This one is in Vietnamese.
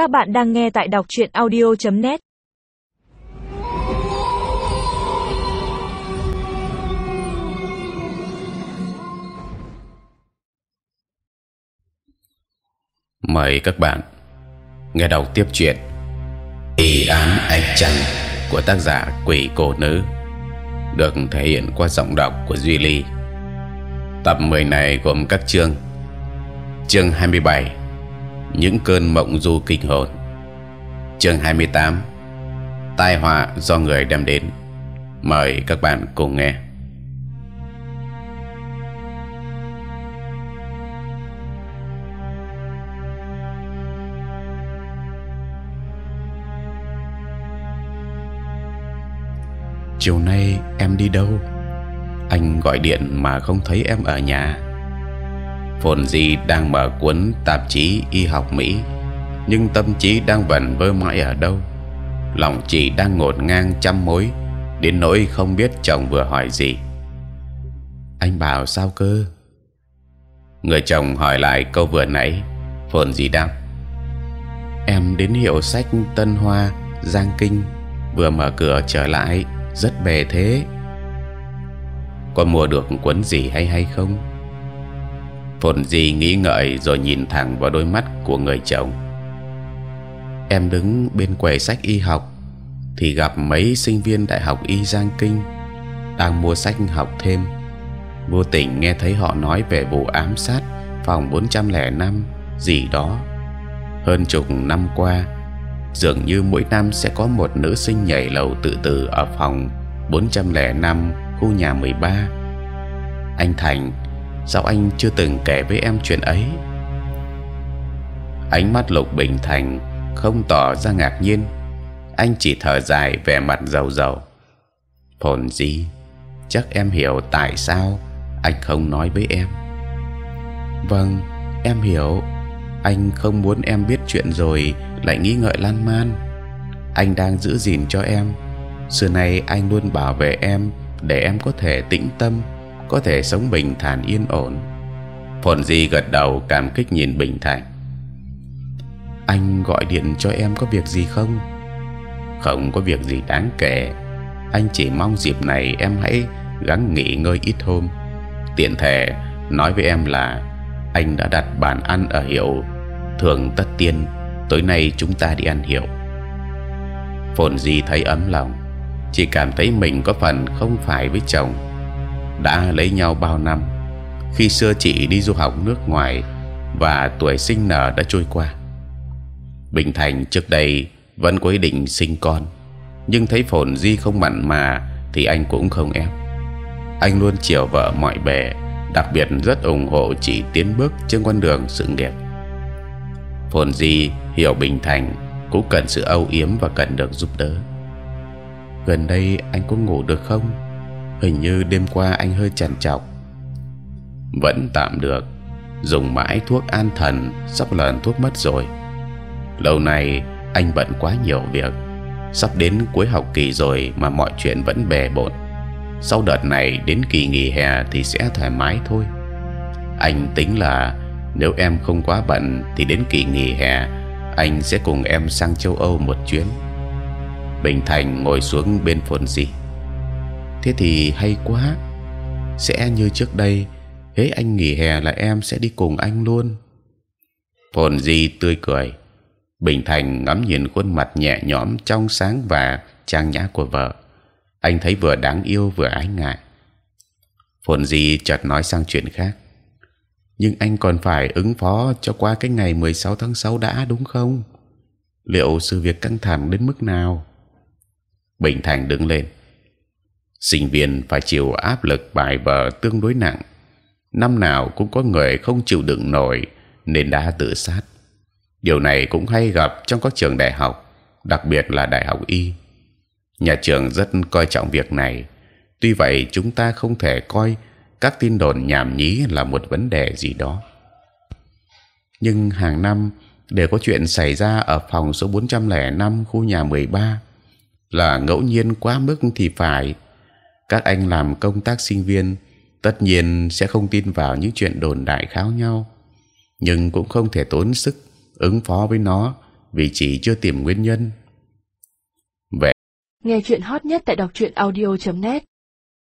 Các bạn đang nghe tại đọc truyện audio.net. Mời các bạn nghe đọc tiếp chuyện "Ý án anh trăng của tác giả Quỷ Cổ Nữ, được thể hiện qua giọng đọc của Duy Ly. Tập 10 này gồm các chương. Chương 27 những cơn mộng du kinh hồn. Chương 28 tai họa do người đem đến. Mời các bạn cùng nghe. Chiều nay em đi đâu? Anh gọi điện mà không thấy em ở nhà. Phồn Di đang mở cuốn tạp chí y học Mỹ, nhưng tâm trí đang vẩn vơ mãi ở đâu. Lòng chị đang ngổn ngang trăm mối, đến nỗi không biết chồng vừa hỏi gì. Anh bảo sao cơ? Người chồng hỏi lại câu vừa nãy. Phồn Di đáp: Em đến hiệu sách Tân Hoa, Giang Kinh, vừa mở cửa trở lại, rất bề thế. Có mua được cuốn gì hay hay không? Phồn Di nghĩ ngợi rồi nhìn thẳng vào đôi mắt của người chồng. Em đứng bên quầy sách y học thì gặp mấy sinh viên đại học y Giang Kinh đang mua sách học thêm. Vô tình nghe thấy họ nói về vụ ám sát phòng 405 gì đó. Hơn chục năm qua, dường như mỗi năm sẽ có một nữ sinh nhảy lầu tự tử ở phòng 405 khu nhà 13. Anh Thành sao anh chưa từng kể với em chuyện ấy. Ánh mắt lục bình thành không tỏ ra ngạc nhiên. Anh chỉ thở dài vẻ mặt giàu giàu. Phồn gì chắc em hiểu tại sao anh không nói với em. Vâng em hiểu. Anh không muốn em biết chuyện rồi, lại nghĩ ngợi lan man. Anh đang giữ gìn cho em. Xưa nay anh luôn bảo vệ em để em có thể tĩnh tâm có thể sống bình thản yên ổn. Phồn Di gật đầu cảm kích nhìn Bình Thành. Anh gọi điện cho em có việc gì không? Không có việc gì đáng kể. Anh chỉ mong dịp này em hãy gắng nghỉ ngơi ít hôm. Tiện thể nói với em là anh đã đặt bàn ăn ở hiệu thường tất tiên. Tối nay chúng ta đi ăn hiệu. Phồn Di thấy ấm lòng, chỉ cảm thấy mình có phần không phải với chồng đã lấy nhau bao năm, khi xưa chị đi du học nước ngoài và tuổi sinh nở đã trôi qua. Bình thành trước đây vẫn có ý định sinh con, nhưng thấy phồn di không mặn mà thì anh cũng không ép. Anh luôn chiều vợ mọi bề, đặc biệt rất ủng hộ chị tiến bước trên con đường sự nghiệp. Phồn di hiểu bình thành cũng cần sự âu yếm và cần được giúp đỡ. Gần đây anh có ngủ được không? Hình như đêm qua anh hơi chằn chọc vẫn tạm được, dùng mãi thuốc an thần sắp lần thuốc mất rồi. Lâu nay anh bận quá nhiều việc. Sắp đến cuối học kỳ rồi mà mọi chuyện vẫn bề bộn. Sau đợt này đến kỳ nghỉ hè thì sẽ thoải mái thôi. Anh tính là nếu em không quá bận thì đến kỳ nghỉ hè, anh sẽ cùng em sang châu Âu một chuyến. Bình Thành ngồi xuống bên phồn gì thế thì hay quá. Sẽ như trước đây, hễ anh nghỉ hè là em sẽ đi cùng anh luôn. Phồn di tươi cười. Bình thành ngắm nhìn khuôn mặt nhẹ nhõm trong sáng và trang nhã của vợ. Anh thấy vừa đáng yêu vừa ái ngại. Phồn di chợt nói sang chuyện khác. Nhưng anh còn phải ứng phó cho qua cái ngày 16 tháng 6 đã, đúng không? Liệu sự việc căng thẳng đến mức nào? Bình thành đứng lên sinh viên phải chịu áp lực bài vở tương đối nặng. Năm nào cũng có người không chịu đựng nổi, nên đã tự sát. Điều này cũng hay gặp trong các trường đại học, đặc biệt là đại học y. Nhà trường rất coi trọng việc này. Tuy vậy, chúng ta không thể coi các tin đồn nhảm nhí là một vấn đề gì đó. Nhưng hàng năm đều có chuyện xảy ra ở phòng số 405 khu nhà 13 là ngẫu nhiên quá mức thì phải các anh làm công tác sinh viên, tất nhiên sẽ không tin vào những chuyện đồn đại kháo nhau. Nhưng cũng không thể tốn sức ứng phó với nó vì chỉ chưa tìm nguyên nhân. Về Nghe chuyện hot nhất tại đọc truyện audio.net